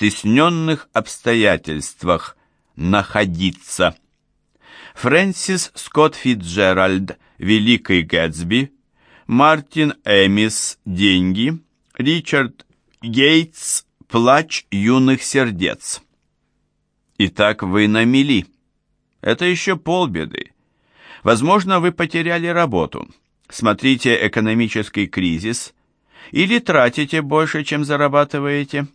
стесненных обстоятельствах находиться. Фрэнсис Скотт Фитджеральд «Великий Гэтсби», Мартин Эмис «Деньги», Ричард Гейтс «Плач юных сердец». Итак, вы на мели. Это еще полбеды. Возможно, вы потеряли работу. Смотрите экономический кризис. Или тратите больше, чем зарабатываете.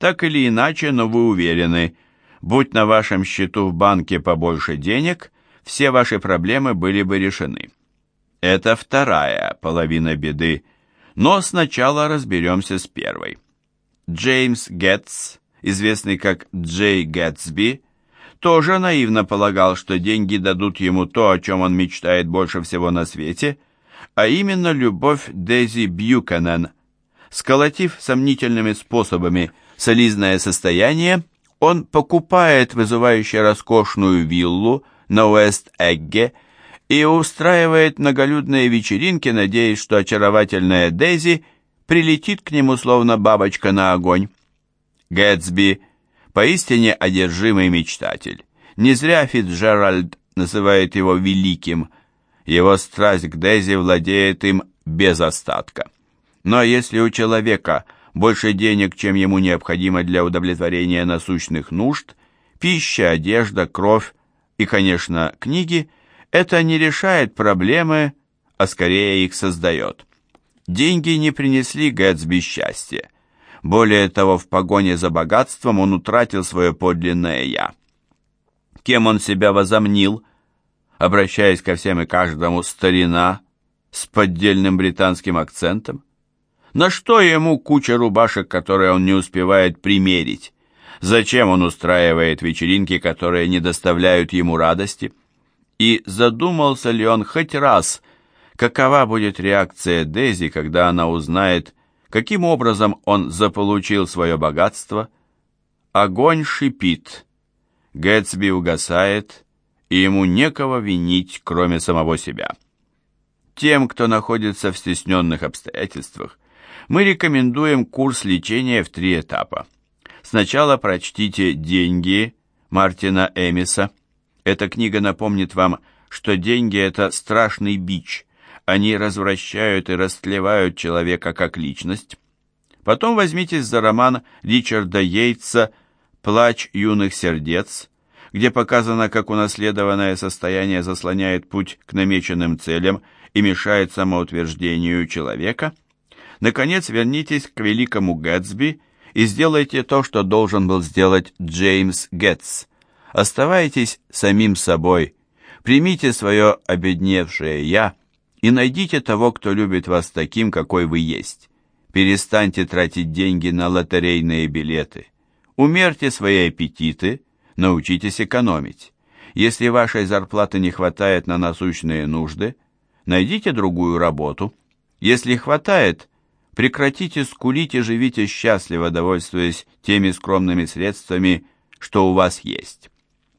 Так или иначе, но вы уверены, будь на вашем счету в банке побольше денег, все ваши проблемы были бы решены. Это вторая половина беды, но сначала разберемся с первой. Джеймс Гетц, известный как Джей Гэтсби, тоже наивно полагал, что деньги дадут ему то, о чем он мечтает больше всего на свете, а именно любовь Дейзи Бьюкенен. Сколотив сомнительными способами солидное состояние, он покупает вызывающе роскошную виллу на Уэст-Эгге и устраивает многолюдные вечеринки, надеясь, что очаровательная Дейзи прилетит к нему словно бабочка на огонь. Гэтсби – поистине одержимый мечтатель. Не зря Фитджеральд называет его великим. Его страсть к Дейзи владеет им без остатка. Но если у человека больше денег, чем ему необходимо для удовлетворения насущных нужд, пища, одежда, кровь и, конечно, книги, это не решает проблемы, а скорее их создает. Деньги не принесли Гэтсби счастья. Более того, в погоне за богатством он утратил свое подлинное «я». Кем он себя возомнил, обращаясь ко всем и каждому старина с поддельным британским акцентом? На что ему куча рубашек, которые он не успевает примерить? Зачем он устраивает вечеринки, которые не доставляют ему радости? И задумался ли он хоть раз, какова будет реакция Дейзи, когда она узнает, Каким образом он заполучил свое богатство? Огонь шипит. Гэтсби угасает, и ему некого винить, кроме самого себя. Тем, кто находится в стесненных обстоятельствах, мы рекомендуем курс лечения в три этапа. Сначала прочтите «Деньги» Мартина Эмиса. Эта книга напомнит вам, что деньги – это страшный бич – они развращают и растлевают человека как личность. Потом возьмитесь за роман Ричарда Йейтса «Плач юных сердец», где показано, как унаследованное состояние заслоняет путь к намеченным целям и мешает самоутверждению человека. Наконец, вернитесь к великому Гэтсби и сделайте то, что должен был сделать Джеймс Гетц. Оставайтесь самим собой, примите свое обедневшее «я», и найдите того, кто любит вас таким, какой вы есть. Перестаньте тратить деньги на лотерейные билеты. Умерьте свои аппетиты, научитесь экономить. Если вашей зарплаты не хватает на насущные нужды, найдите другую работу. Если хватает, прекратите скулить и живите счастливо, довольствуясь теми скромными средствами, что у вас есть.